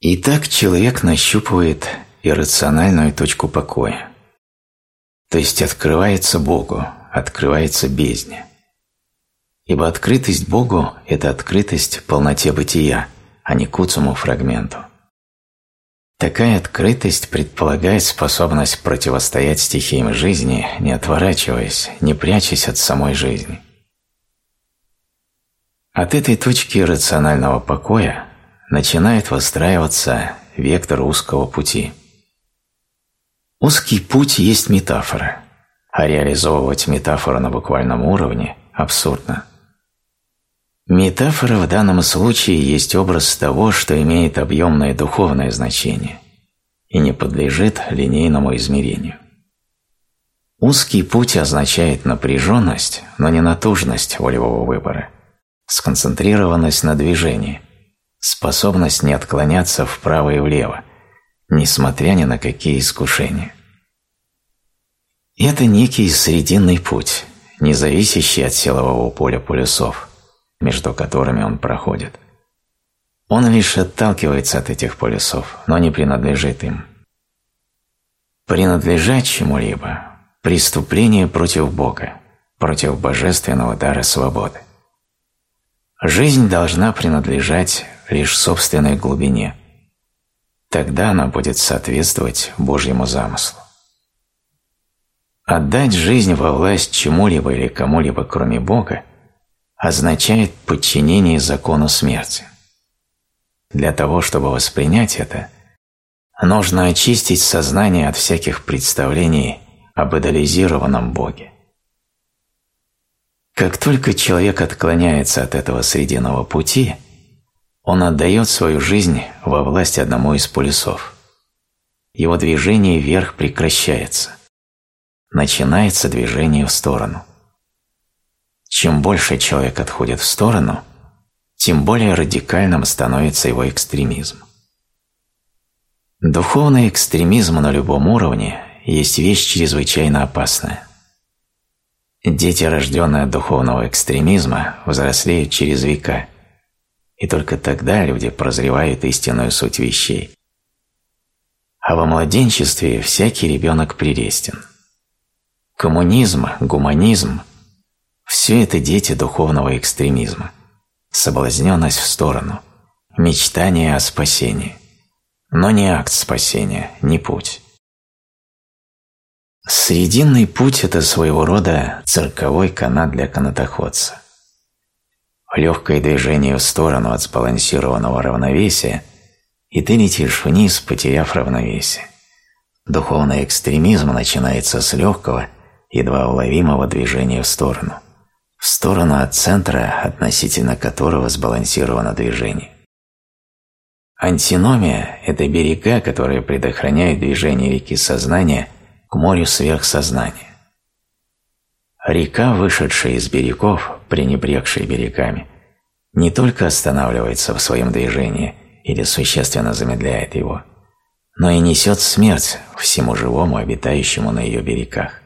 И так человек нащупывает иррациональную точку покоя. То есть открывается Богу, открывается бездне. Ибо открытость Богу – это открытость полноте бытия, а не куцому фрагменту. Такая открытость предполагает способность противостоять стихиям жизни, не отворачиваясь, не прячась от самой жизни. От этой точки рационального покоя начинает выстраиваться вектор узкого пути. Узкий путь есть метафора, а реализовывать метафору на буквальном уровне абсурдно. Метафора в данном случае есть образ того, что имеет объемное духовное значение и не подлежит линейному измерению. Узкий путь означает напряженность, но не натужность волевого выбора, сконцентрированность на движении, способность не отклоняться вправо и влево, несмотря ни на какие искушения. Это некий срединный путь, не зависящий от силового поля полюсов, между которыми он проходит. Он лишь отталкивается от этих полюсов, но не принадлежит им. Принадлежать чему-либо – преступление против Бога, против божественного дара свободы. Жизнь должна принадлежать лишь собственной глубине. Тогда она будет соответствовать Божьему замыслу. Отдать жизнь во власть чему-либо или кому-либо кроме Бога означает подчинение закону смерти. Для того, чтобы воспринять это, нужно очистить сознание от всяких представлений об идеализированном Боге. Как только человек отклоняется от этого срединного пути, он отдает свою жизнь во власть одному из полюсов. Его движение вверх прекращается. Начинается движение в сторону. Чем больше человек отходит в сторону, тем более радикальным становится его экстремизм. Духовный экстремизм на любом уровне есть вещь чрезвычайно опасная. Дети, рожденные от духовного экстремизма, взрослеют через века, и только тогда люди прозревают истинную суть вещей. А во младенчестве всякий ребенок прелестен. Коммунизм, гуманизм все это дети духовного экстремизма. Соблазненность в сторону, мечтание о спасении. Но не акт спасения, не путь. Срединный путь – это своего рода цирковой канат для канатоходца. Легкое движение в сторону от сбалансированного равновесия, и ты летишь вниз, потеряв равновесие. Духовный экстремизм начинается с легкого, едва уловимого движения в сторону – в сторону от центра, относительно которого сбалансировано движение. Антиномия – это берега, которые предохраняют движение реки сознания к морю сверхсознания. Река, вышедшая из берегов, пренебрегшая берегами, не только останавливается в своем движении или существенно замедляет его, но и несет смерть всему живому, обитающему на ее берегах.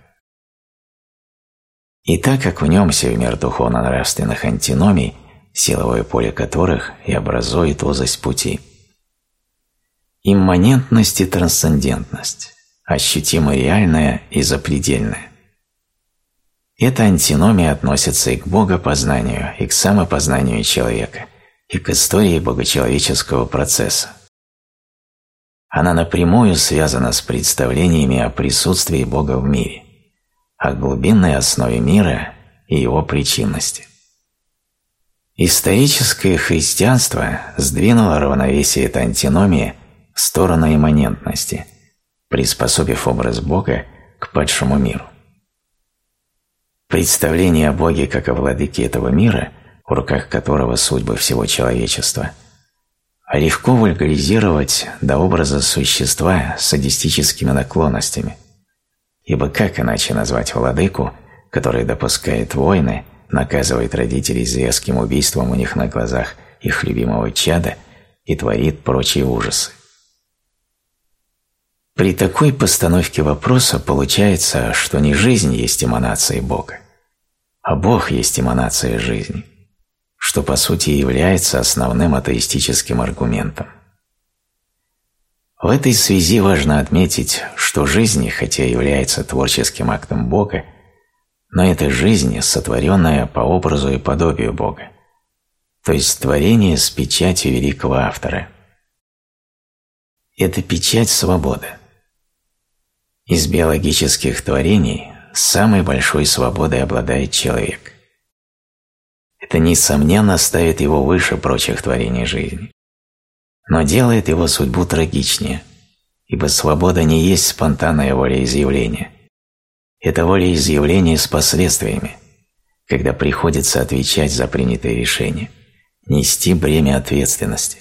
И так как в нем мир духовно-нравственных антиномий, силовое поле которых и образует узость пути. Имманентность и трансцендентность, ощутимо реальная и запредельная. Эта антиномия относится и к богопознанию, и к самопознанию человека, и к истории богочеловеческого процесса. Она напрямую связана с представлениями о присутствии Бога в мире о глубинной основе мира и его причинности. Историческое христианство сдвинуло равновесие этой антиномии в сторону имманентности, приспособив образ Бога к падшему миру. Представление о Боге как о владыке этого мира, в руках которого судьбы всего человечества, легко вульгаризировать до образа существа с садистическими наклонностями, Ибо как иначе назвать владыку, который допускает войны, наказывает родителей зверским убийством у них на глазах их любимого чада и творит прочие ужасы? При такой постановке вопроса получается, что не жизнь есть эманация Бога, а Бог есть эманация жизни, что по сути является основным атеистическим аргументом. В этой связи важно отметить, что жизнь, хотя является творческим актом Бога, но это жизнь, сотворенная по образу и подобию Бога, то есть творение с печатью великого автора. Это печать свободы. Из биологических творений самой большой свободой обладает человек. Это, несомненно, ставит его выше прочих творений жизни но делает его судьбу трагичнее, ибо свобода не есть спонтанное волеизъявление. Это волеизъявление с последствиями, когда приходится отвечать за принятые решения, нести бремя ответственности.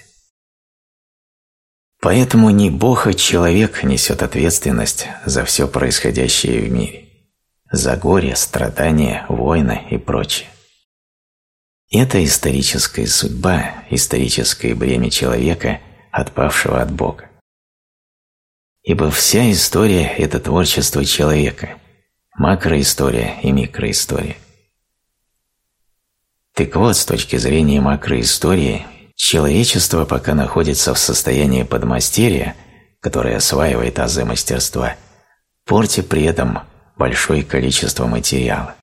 Поэтому не Бог, а человек несет ответственность за все происходящее в мире, за горе, страдания, войны и прочее. Это историческая судьба, историческое бремя человека, отпавшего от Бога. Ибо вся история – это творчество человека, макроистория и микроистория. Так вот, с точки зрения макроистории, человечество пока находится в состоянии подмастерья, которое осваивает азы мастерства, портя при этом большое количество материала.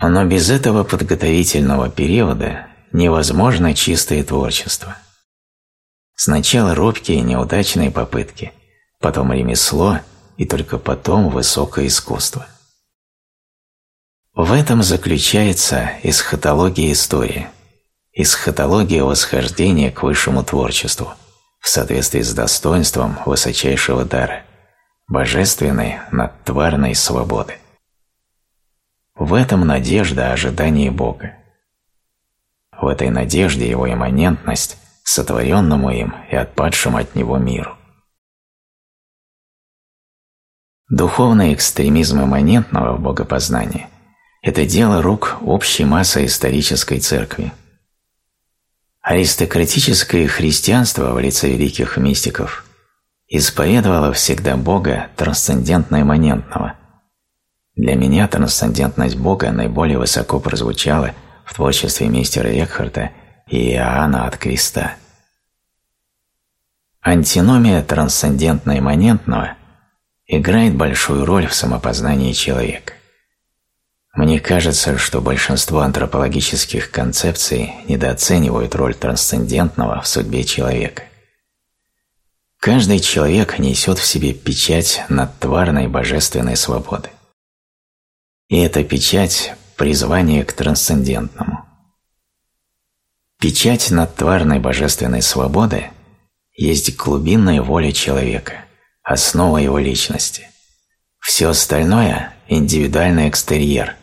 Но без этого подготовительного периода невозможно чистое творчество. Сначала робкие неудачные попытки, потом ремесло и только потом высокое искусство. В этом заключается эсхатология истории, эсхатология восхождения к высшему творчеству в соответствии с достоинством высочайшего дара, божественной надтварной свободы. В этом надежда ожидания Бога. В этой надежде его имманентность сотворенному им и отпадшему от него миру. Духовный экстремизм имманентного в богопознании – это дело рук общей массы исторической церкви. Аристократическое христианство в лице великих мистиков исповедовало всегда Бога трансцендентно-имманентного – для меня трансцендентность Бога наиболее высоко прозвучала в творчестве мистера Экхарта и Иоанна от Креста. Антиномия трансцендентно-имманентного играет большую роль в самопознании человека. Мне кажется, что большинство антропологических концепций недооценивают роль трансцендентного в судьбе человека. Каждый человек несет в себе печать надтварной божественной свободы. И эта печать – призвание к трансцендентному. Печать надтварной божественной свободы есть глубинная воля человека, основа его личности. Все остальное – индивидуальный экстерьер,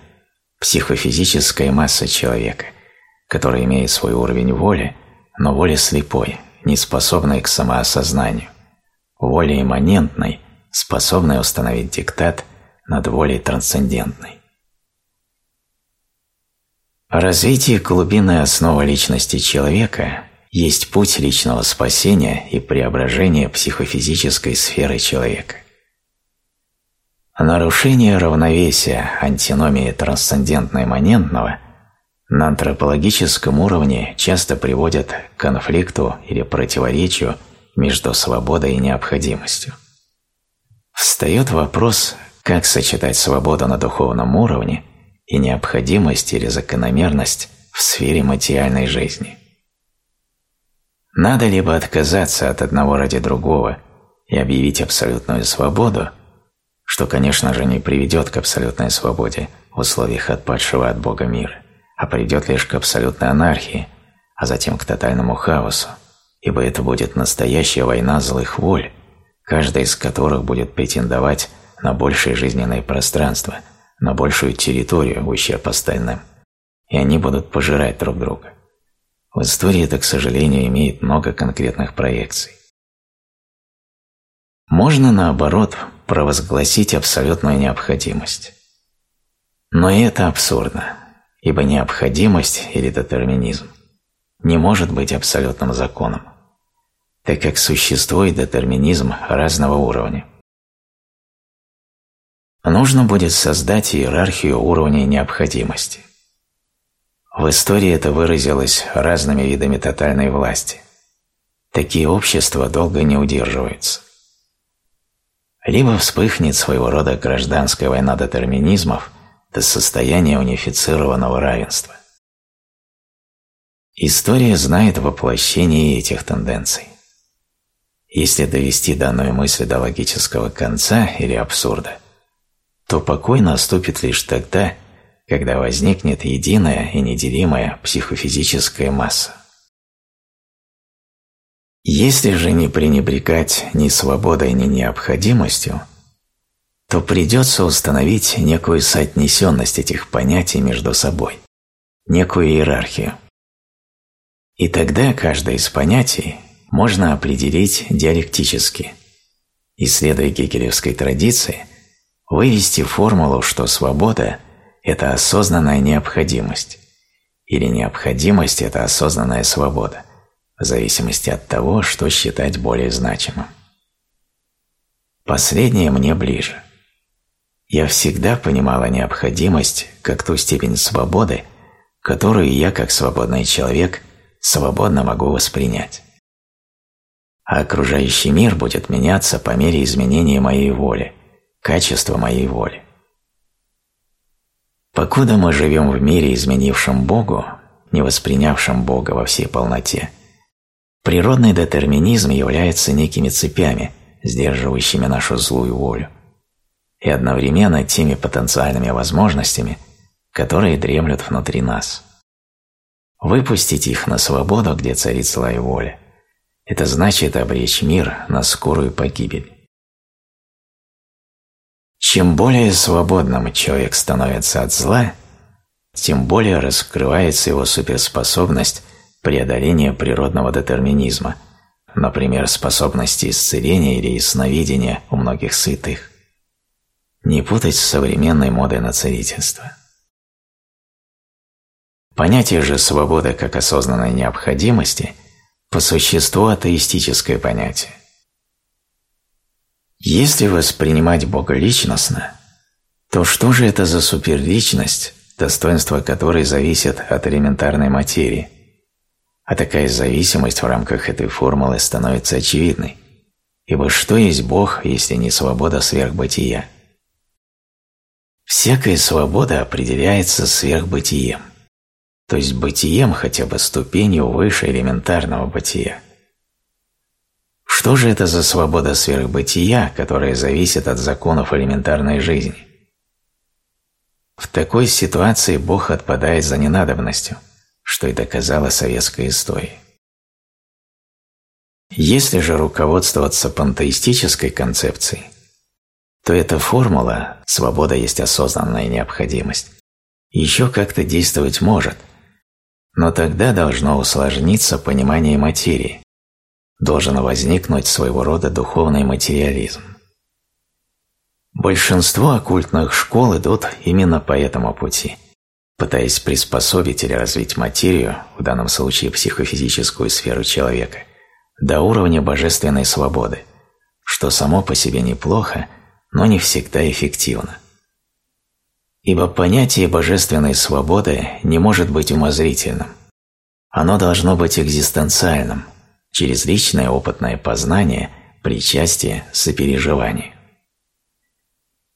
психофизическая масса человека, который имеет свой уровень воли, но воля слепой, не способной к самоосознанию, воля имманентной, способной установить диктат – над волей трансцендентной. Развитие глубинной основы личности человека есть путь личного спасения и преображения психофизической сферы человека. Нарушение равновесия антиномии трансцендентно-имманентного на антропологическом уровне часто приводят к конфликту или противоречию между свободой и необходимостью. Встает вопрос, как сочетать свободу на духовном уровне и необходимость или закономерность в сфере материальной жизни? Надо либо отказаться от одного ради другого и объявить абсолютную свободу, что, конечно же, не приведет к абсолютной свободе в условиях отпадшего от Бога мира, а приведет лишь к абсолютной анархии, а затем к тотальному хаосу, ибо это будет настоящая война злых воль, каждая из которых будет претендовать на большее жизненное пространство, на большую территорию в ущерб остальным, и они будут пожирать друг друга. В истории это, к сожалению, имеет много конкретных проекций. Можно, наоборот, провозгласить абсолютную необходимость. Но это абсурдно, ибо необходимость или детерминизм не может быть абсолютным законом, так как существует детерминизм разного уровня нужно будет создать иерархию уровней необходимости. В истории это выразилось разными видами тотальной власти. такие общества долго не удерживаются. Либо вспыхнет своего рода гражданская война детерминизмов до состояния унифицированного равенства. История знает воплощение этих тенденций. Если довести данную мысль до логического конца или абсурда, то покой наступит лишь тогда, когда возникнет единая и неделимая психофизическая масса. Если же не пренебрегать ни свободой, ни необходимостью, то придется установить некую соотнесенность этих понятий между собой, некую иерархию. И тогда каждое из понятий можно определить диалектически. Исследуя гегелевской традиции, вывести формулу, что свобода – это осознанная необходимость, или необходимость – это осознанная свобода, в зависимости от того, что считать более значимым. Последнее мне ближе. Я всегда понимала необходимость как ту степень свободы, которую я, как свободный человек, свободно могу воспринять а окружающий мир будет меняться по мере изменения моей воли, качества моей воли. Покуда мы живем в мире, изменившем Богу, не воспринявшем Бога во всей полноте, природный детерминизм является некими цепями, сдерживающими нашу злую волю, и одновременно теми потенциальными возможностями, которые дремлют внутри нас. Выпустить их на свободу, где царит злая воля, это значит обречь мир на скорую погибель. Чем более свободным человек становится от зла, тем более раскрывается его суперспособность преодоления природного детерминизма, например, способности исцеления или ясновидения у многих святых. Не путать с современной модой на целительство. Понятие же свободы как осознанной необходимости по существу атеистическое понятие. Если воспринимать Бога личностно, то что же это за суперличность, достоинство которой зависит от элементарной материи? А такая зависимость в рамках этой формулы становится очевидной. Ибо что есть Бог, если не свобода сверхбытия? Всякая свобода определяется сверхбытием то есть бытием хотя бы ступенью выше элементарного бытия. Что же это за свобода сверхбытия, которая зависит от законов элементарной жизни? В такой ситуации Бог отпадает за ненадобностью, что и доказала советская история. Если же руководствоваться пантеистической концепцией, то эта формула «свобода есть осознанная необходимость» еще как-то действовать может – но тогда должно усложниться понимание материи, должен возникнуть своего рода духовный материализм. Большинство оккультных школ идут именно по этому пути, пытаясь приспособить или развить материю, в данном случае психофизическую сферу человека, до уровня божественной свободы, что само по себе неплохо, но не всегда эффективно. Ибо понятие божественной свободы не может быть умозрительным. Оно должно быть экзистенциальным, через личное опытное познание, причастие, сопереживание.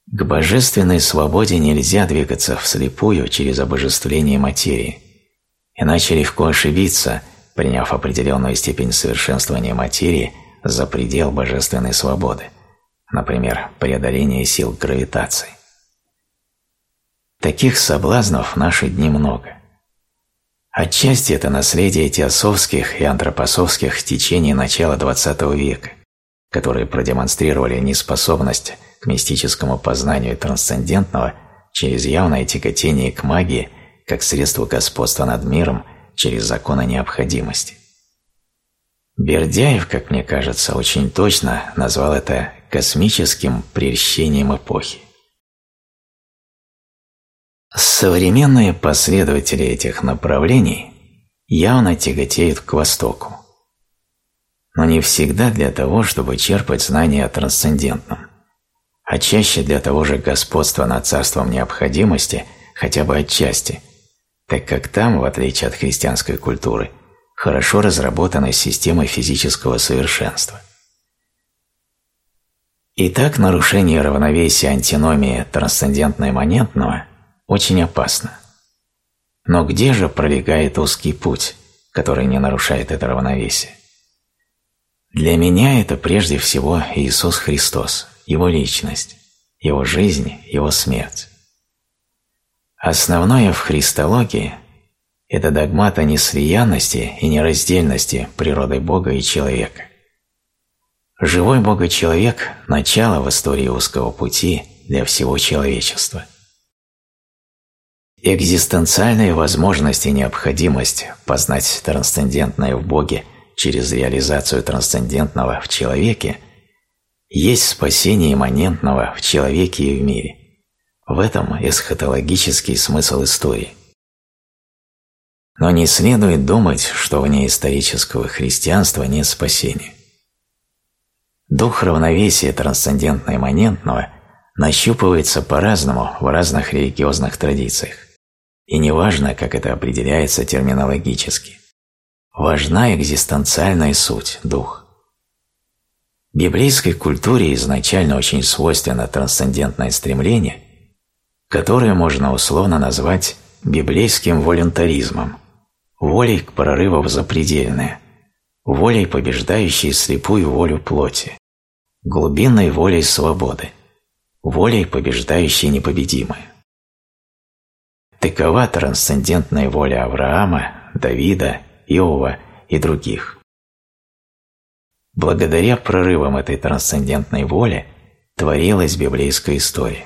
К божественной свободе нельзя двигаться вслепую через обожествление материи, иначе легко ошибиться, приняв определенную степень совершенствования материи за предел божественной свободы, например, преодоление сил гравитации. Таких соблазнов в наши дни много. Отчасти это наследие теософских и антропософских течений начала XX века, которые продемонстрировали неспособность к мистическому познанию трансцендентного через явное тяготение к магии как средство господства над миром через законы необходимости. Бердяев, как мне кажется, очень точно назвал это космическим прельщением эпохи. Современные последователи этих направлений явно тяготеют к Востоку. Но не всегда для того, чтобы черпать знания о трансцендентном, а чаще для того же господства над царством необходимости хотя бы отчасти, так как там, в отличие от христианской культуры, хорошо разработанной системой физического совершенства. Итак, нарушение равновесия антиномии трансцендентно-имманентного очень опасно. Но где же пролегает узкий путь, который не нарушает это равновесие? Для меня это прежде всего Иисус Христос, Его личность, Его жизнь, Его смерть. Основное в христологии – это догмат о неслиянности и нераздельности природы Бога и человека. Живой Бога-человек – начало в истории узкого пути для всего человечества. Экзистенциальная возможность и необходимость познать трансцендентное в Боге через реализацию трансцендентного в человеке есть спасение имманентного в человеке и в мире. В этом эсхатологический смысл истории. Но не следует думать, что вне исторического христианства нет спасения. Дух равновесия трансцендентно-имманентного нащупывается по-разному в разных религиозных традициях. И неважно, как это определяется терминологически. Важна экзистенциальная суть, дух. Библейской культуре изначально очень свойственно трансцендентное стремление, которое можно условно назвать библейским волюнтаризмом, волей к прорыву в запредельное – волей, побеждающей слепую волю плоти, глубинной волей свободы, волей, побеждающей непобедимое. Такова трансцендентная воля Авраама, Давида, Иова и других. Благодаря прорывам этой трансцендентной воли творилась библейская история.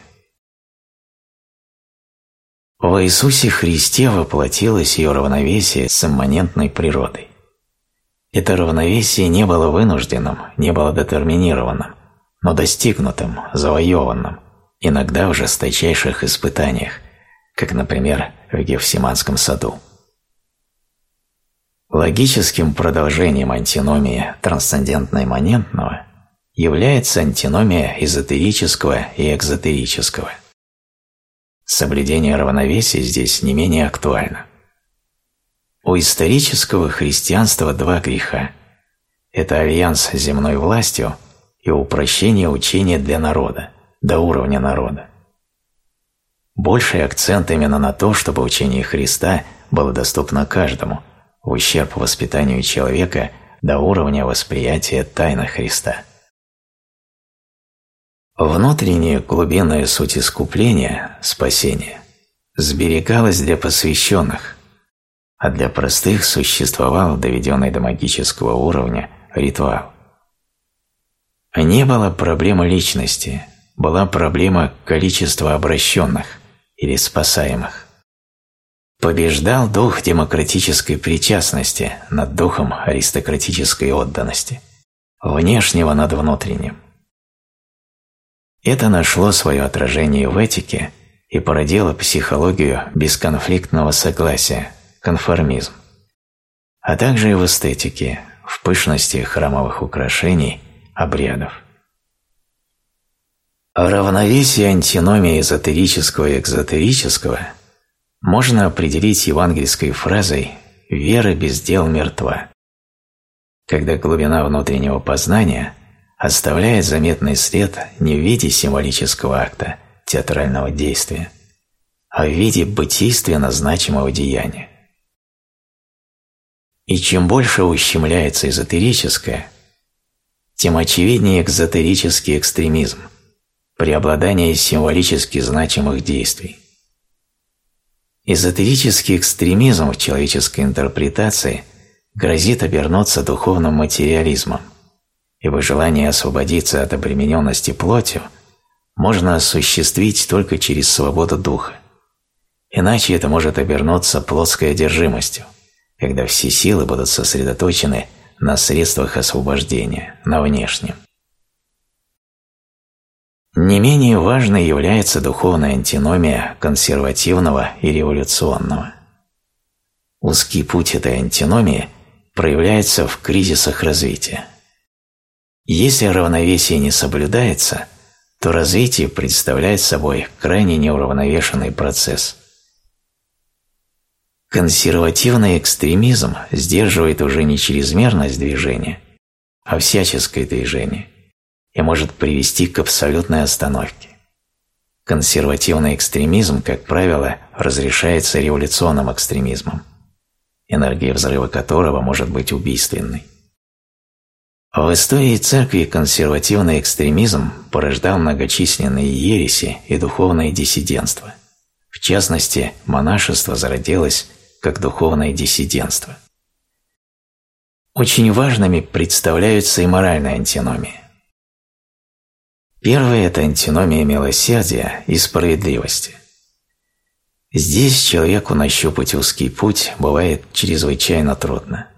В Иисусе Христе воплотилось ее равновесие с имманентной природой. Это равновесие не было вынужденным, не было детерминированным, но достигнутым, завоеванным, иногда в жесточайших испытаниях, как, например, в Гефсиманском саду. Логическим продолжением антиномии трансцендентно-имманентного является антиномия эзотерического и экзотерического. Соблюдение равновесия здесь не менее актуально. У исторического христианства два греха. Это альянс с земной властью и упрощение учения для народа, до уровня народа. Больший акцент именно на то, чтобы учение Христа было доступно каждому, в ущерб воспитанию человека до уровня восприятия тайны Христа. Внутренняя глубинная суть искупления, спасения, сберегалась для посвященных – а для простых существовал доведенный до магического уровня ритуал. Не было проблемы личности, была проблема количества обращенных или спасаемых. Побеждал дух демократической причастности над духом аристократической отданности, внешнего над внутренним. Это нашло свое отражение в этике и породило психологию бесконфликтного согласия – конформизм, а также и в эстетике, в пышности храмовых украшений, обрядов. Равновесие антиномии эзотерического и экзотерического можно определить евангельской фразой «вера без дел мертва», когда глубина внутреннего познания оставляет заметный след не в виде символического акта, театрального действия, а в виде бытийственно значимого деяния. И чем больше ущемляется эзотерическое, тем очевиднее экзотерический экстремизм, преобладание символически значимых действий. Эзотерический экстремизм в человеческой интерпретации грозит обернуться духовным материализмом, ибо желание освободиться от обремененности плотью можно осуществить только через свободу духа. Иначе это может обернуться плотской одержимостью – когда все силы будут сосредоточены на средствах освобождения, на внешнем. Не менее важной является духовная антиномия консервативного и революционного. Узкий путь этой антиномии проявляется в кризисах развития. Если равновесие не соблюдается, то развитие представляет собой крайне неуравновешенный процесс – Консервативный экстремизм сдерживает уже не чрезмерность движения, а всяческое движение и может привести к абсолютной остановке. Консервативный экстремизм, как правило, разрешается революционным экстремизмом, энергия взрыва которого может быть убийственной. В истории церкви консервативный экстремизм порождал многочисленные ереси и духовное диссидентство. В частности, монашество зародилось как духовное диссидентство. Очень важными представляются и моральные антиномии. Первое – это антиномия милосердия и справедливости. Здесь человеку нащупать узкий путь бывает чрезвычайно трудно.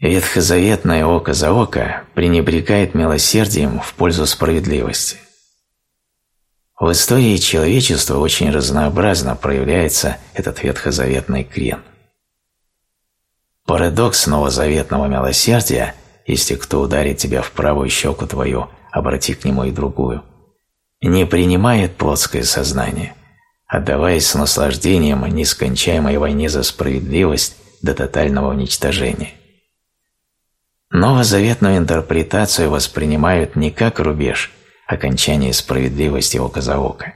Ветхозаветное око за око пренебрегает милосердием в пользу справедливости. В истории человечества очень разнообразно проявляется этот ветхозаветный крен. Парадокс новозаветного милосердия, если кто ударит тебя в правую щеку твою, обрати к нему и другую, не принимает плотское сознание, отдаваясь с наслаждением нескончаемой войне за справедливость до тотального уничтожения. Новозаветную интерпретацию воспринимают не как рубеж, окончание справедливости око за око,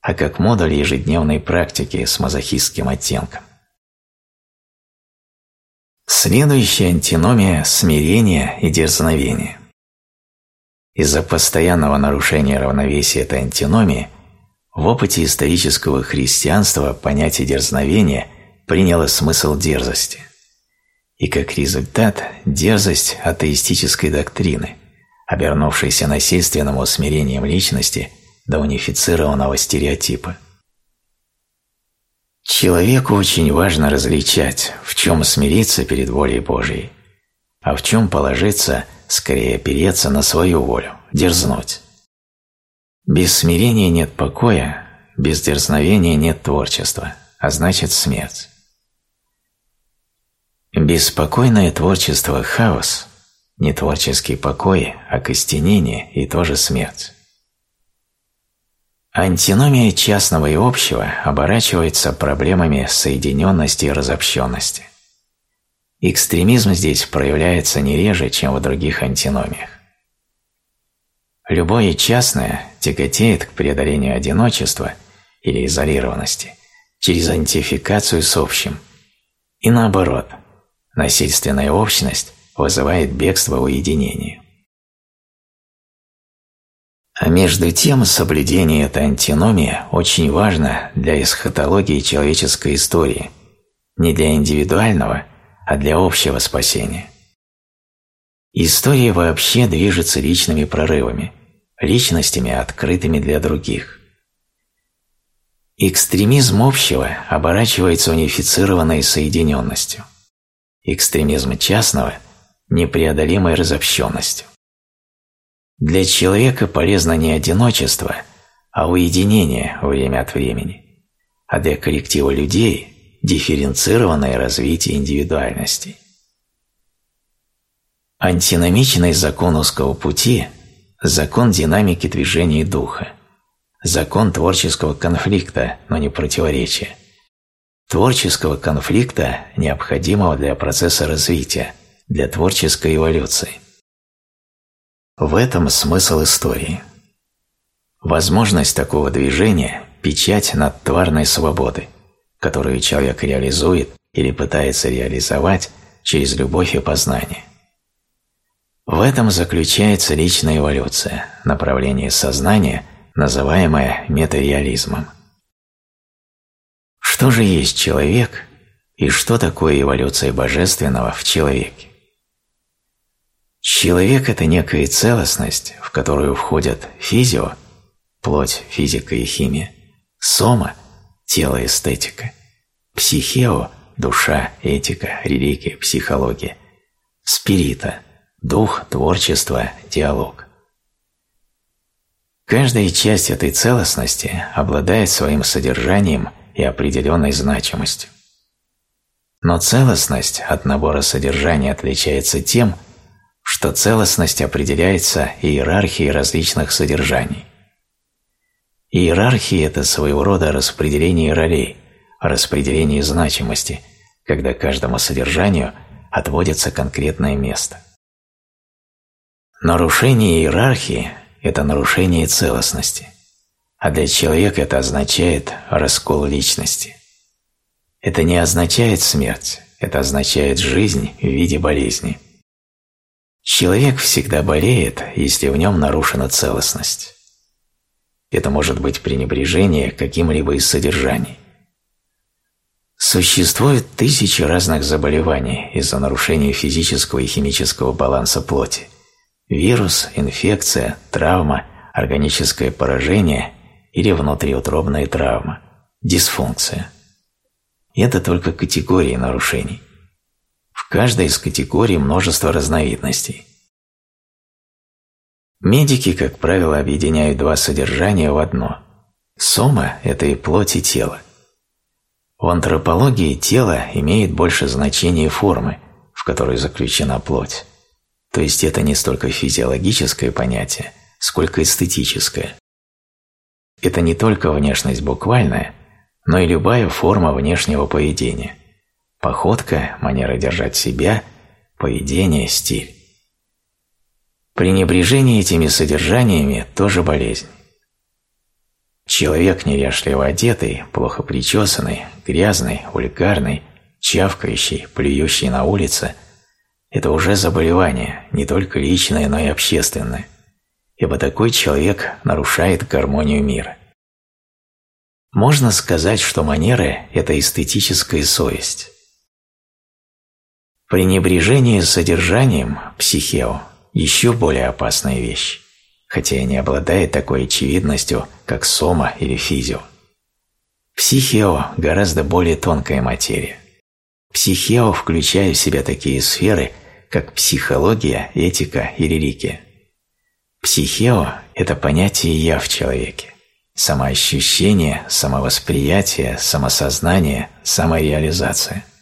а как модуль ежедневной практики с мазохистским оттенком. Следующая антиномия – смирение и дерзновение. Из-за постоянного нарушения равновесия этой антиномии в опыте исторического христианства понятие дерзновения приняло смысл дерзости – и как результат дерзость атеистической доктрины, обернувшейся насильственным усмирением личности до унифицированного стереотипа. Человеку очень важно различать, в чем смириться перед волей Божией, а в чем положиться, скорее опереться на свою волю, дерзнуть. Без смирения нет покоя, без дерзновения нет творчества, а значит смерть. Беспокойное творчество – хаос, не творческий покой, а костенение и тоже смерть. Антиномия частного и общего оборачивается проблемами соединенности и разобщенности. Экстремизм здесь проявляется не реже, чем в других антиномиях. Любое частное тяготеет к преодолению одиночества или изолированности через антификацию с общим. И наоборот – Насильственная общность вызывает бегство уединения. А между тем, соблюдение этой антиномии очень важно для эсхатологии человеческой истории, не для индивидуального, а для общего спасения. История вообще движется личными прорывами, личностями, открытыми для других. Экстремизм общего оборачивается унифицированной соединенностью – экстремизма частного непреодолимой разобщенностью. Для человека полезно не одиночество, а уединение время от времени, а для коллектива людей – дифференцированное развитие индивидуальности. Антиномичный закон узкого пути – закон динамики движения духа, закон творческого конфликта, но не противоречия – творческого конфликта, необходимого для процесса развития, для творческой эволюции. В этом смысл истории. Возможность такого движения – печать над тварной свободы, которую человек реализует или пытается реализовать через любовь и познание. В этом заключается личная эволюция, направление сознания, называемое метареализмом. Что же есть человек и что такое эволюция божественного в человеке? Человек – это некая целостность, в которую входят физио – плоть, физика и химия, сома – тело, эстетика, психео – душа, этика, религия, психология, спирита – дух, творчество, диалог. Каждая часть этой целостности обладает своим содержанием и определенной значимостью. Но целостность от набора содержания отличается тем, что целостность определяется иерархией различных содержаний. Иерархия – это своего рода распределение ролей, распределении значимости, когда каждому содержанию отводится конкретное место. Нарушение иерархии – это нарушение целостности, а для человека это означает раскол личности. Это не означает смерть, это означает жизнь в виде болезни. Человек всегда болеет, если в нем нарушена целостность. Это может быть пренебрежение каким-либо из содержаний. Существует тысячи разных заболеваний из-за нарушения физического и химического баланса плоти. Вирус, инфекция, травма, органическое поражение или внутриутробная травма, дисфункция. Это только категории нарушений. В каждой из категорий множество разновидностей. Медики, как правило, объединяют два содержания в одно. Сома – это и плоть, и тело. В антропологии тело имеет больше значения формы, в которой заключена плоть. То есть это не столько физиологическое понятие, сколько эстетическое. Это не только внешность буквальная, но и любая форма внешнего поведения – Походка, манера держать себя, поведение, стиль. Пренебрежение этими содержаниями тоже болезнь. Человек неряшливо одетый, плохо причесанный, грязный, вульгарный, чавкающий, плюющий на улице – это уже заболевание, не только личное, но и общественное, ибо такой человек нарушает гармонию мира. Можно сказать, что манеры – это эстетическая совесть. Пренебрежение содержанием психео – еще более опасная вещь, хотя и не обладает такой очевидностью, как сома или физио. Психео – гораздо более тонкая материя. Психео включает в себя такие сферы, как психология, этика и религия. Психео – это понятие «я» в человеке, самоощущение, самовосприятие, самосознание, самореализация –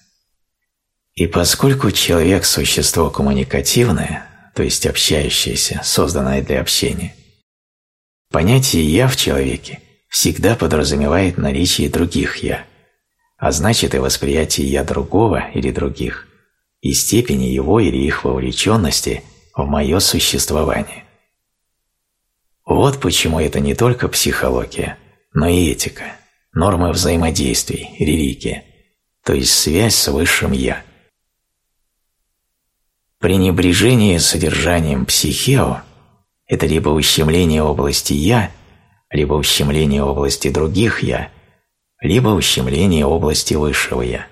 и поскольку человек – существо коммуникативное, то есть общающееся, созданное для общения, понятие «я» в человеке всегда подразумевает наличие других «я», а значит и восприятие «я» другого или других, и степени его или их вовлеченности в мое существование. Вот почему это не только психология, но и этика, нормы взаимодействий, религия, то есть связь с высшим «я». Пренебрежение содержанием психео – это либо ущемление области «я», либо ущемление области других «я», либо ущемление области высшего «я».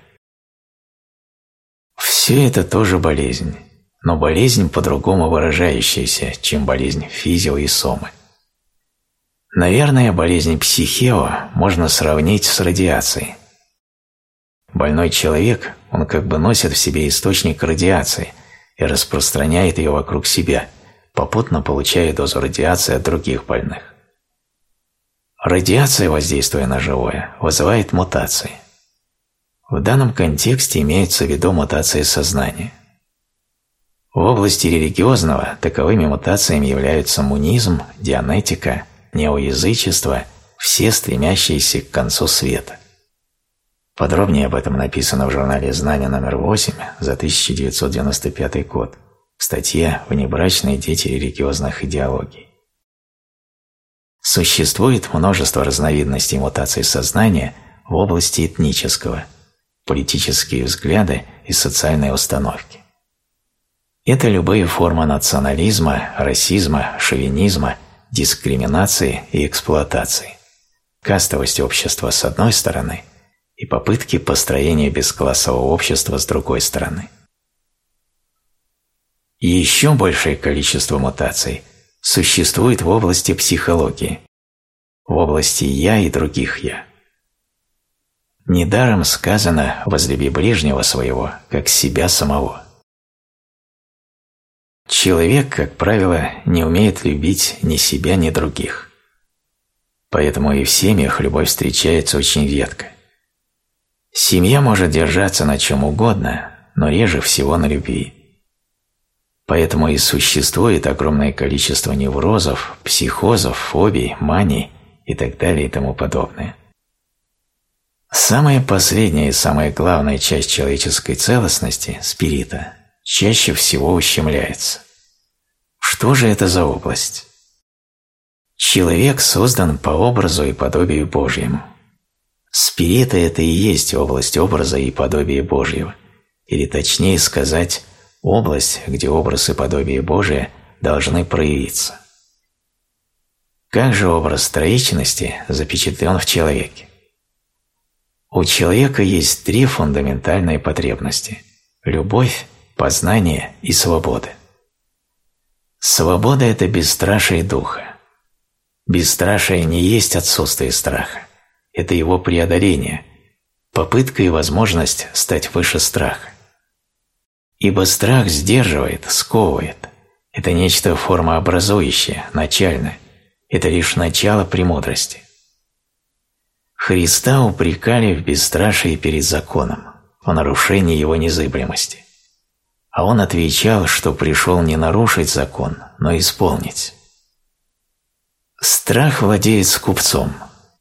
Все это тоже болезнь, но болезнь по-другому выражающаяся, чем болезнь физио и сомы. Наверное, болезнь психео можно сравнить с радиацией. Больной человек, он как бы носит в себе источник радиации – и распространяет ее вокруг себя, попутно получая дозу радиации от других больных. Радиация, воздействуя на живое, вызывает мутации. В данном контексте имеется в виду мутации сознания. В области религиозного таковыми мутациями являются мунизм, дианетика, неоязычество, все стремящиеся к концу света. Подробнее об этом написано в журнале «Знания номер 8» за 1995 год в статье «Внебрачные дети религиозных идеологий». Существует множество разновидностей мутаций сознания в области этнического, политические взгляды и социальные установки. Это любые формы национализма, расизма, шовинизма, дискриминации и эксплуатации, кастовость общества с одной стороны – и попытки построения бесклассового общества с другой стороны. Еще большее количество мутаций существует в области психологии, в области «я» и других «я». Недаром сказано «возлюби ближнего своего, как себя самого». Человек, как правило, не умеет любить ни себя, ни других. Поэтому и в семьях любовь встречается очень редко. Семья может держаться на чем угодно, но реже всего на любви. Поэтому и существует огромное количество неврозов, психозов, фобий, маний и так далее и тому подобное. Самая последняя и самая главная часть человеческой целостности – спирита – чаще всего ущемляется. Что же это за область? Человек создан по образу и подобию Божьему. Спирита – это и есть область образа и подобия Божьего, или точнее сказать, область, где образ и подобие Божие должны проявиться. Как же образ троичности запечатлен в человеке? У человека есть три фундаментальные потребности – любовь, познание и свобода. Свобода – это бесстрашие духа. Бесстрашие не есть отсутствие страха, это его преодоление, попытка и возможность стать выше страха. Ибо страх сдерживает, сковывает. Это нечто формообразующее, начальное. Это лишь начало премудрости. Христа упрекали в бесстрашии перед законом, в нарушении его незыблемости. А он отвечал, что пришел не нарушить закон, но исполнить. Страх владеет скупцом,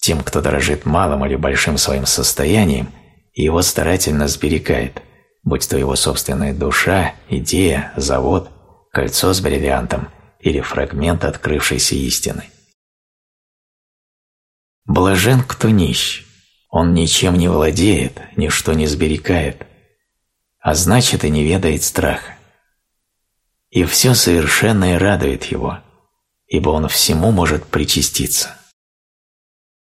тем, кто дорожит малым или большим своим состоянием и его старательно сберегает, будь то его собственная душа, идея, завод, кольцо с бриллиантом или фрагмент открывшейся истины. Блажен, кто нищ, он ничем не владеет, ничто не сберегает, а значит и не ведает страха. И все совершенное радует его, ибо он всему может причаститься.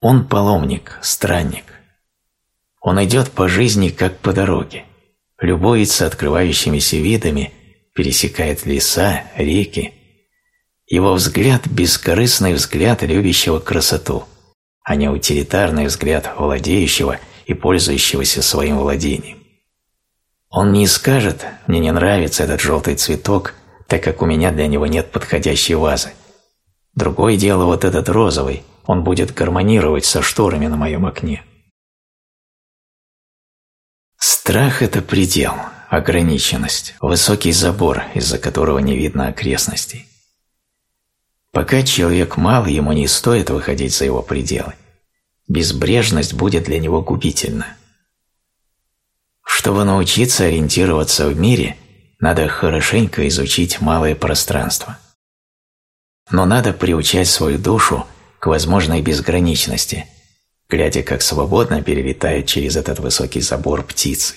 Он паломник, странник. Он идет по жизни, как по дороге, любуется открывающимися видами, пересекает леса, реки. Его взгляд – бескорыстный взгляд любящего красоту – а не утилитарный взгляд владеющего и пользующегося своим владением. Он не скажет «мне не нравится этот желтый цветок, так как у меня для него нет подходящей вазы». Другое дело вот этот розовый, он будет гармонировать со шторами на моем окне. Страх – это предел, ограниченность, высокий забор, из-за которого не видно окрестностей. Пока человек мал, ему не стоит выходить за его пределы. Безбрежность будет для него губительна. Чтобы научиться ориентироваться в мире, надо хорошенько изучить малое пространство. Но надо приучать свою душу к возможной безграничности, глядя, как свободно перелетают через этот высокий забор птицы.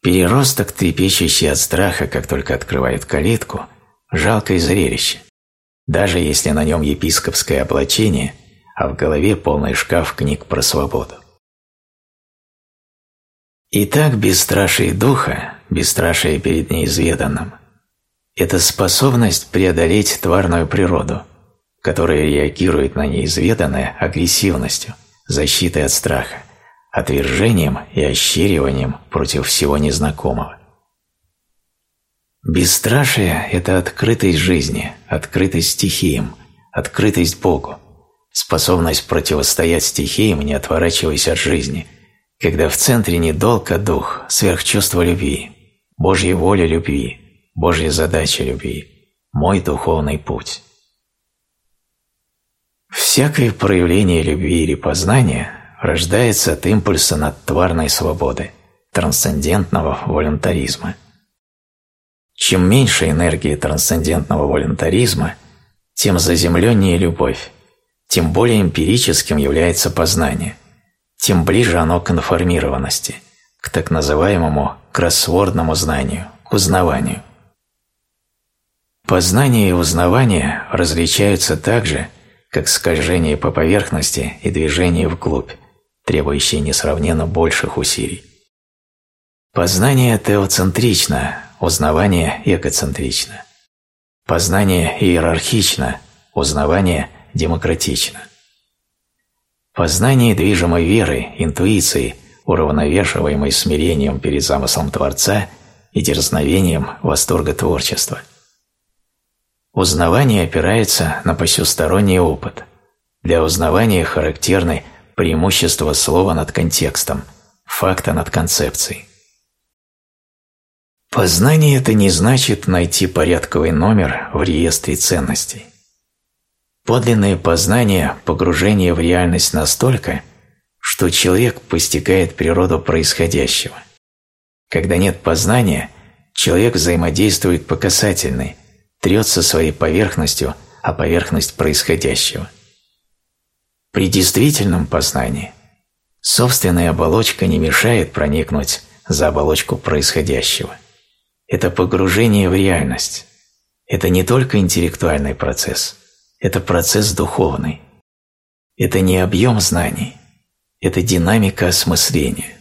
Переросток, трепещущий от страха, как только открывает калитку – Жалкое зрелище. Даже если на нем епископское облачение, а в голове полный шкаф книг про свободу. Итак, бесстрашие духа, бесстрашие перед неизведанным – это способность преодолеть тварную природу, которая реагирует на неизведанное агрессивностью, защитой от страха, отвержением и ощериванием против всего незнакомого. Бесстрашие – это открытость жизни, открытость стихиям, открытость Богу, способность противостоять стихиям, не отворачиваясь от жизни, когда в центре не долг, а дух, сверхчувство любви, Божья воля любви, Божья задача любви, мой духовный путь. Всякое проявление любви или познания рождается от импульса надтварной свободы, трансцендентного волюнтаризма – чем меньше энергии трансцендентного волюнтаризма, тем заземленнее любовь, тем более эмпирическим является познание, тем ближе оно к информированности, к так называемому кроссвордному знанию, узнаванию. Познание и узнавание различаются так же, как скольжение по поверхности и движение вглубь, требующие несравненно больших усилий. Познание теоцентрично, узнавание эгоцентрично. Познание иерархично, узнавание демократично. Познание движимой верой, интуицией, уравновешиваемой смирением перед замыслом Творца и дерзновением восторга творчества. Узнавание опирается на посюсторонний опыт. Для узнавания характерны преимущество слова над контекстом, факта над концепцией. Познание – это не значит найти порядковый номер в реестре ценностей. Подлинное познание – погружение в реальность настолько, что человек постигает природу происходящего. Когда нет познания, человек взаимодействует по касательной, трется своей поверхностью о поверхность происходящего. При действительном познании собственная оболочка не мешает проникнуть за оболочку происходящего. Это погружение в реальность. Это не только интеллектуальный процесс, это процесс духовный. Это не объем знаний, это динамика осмысления.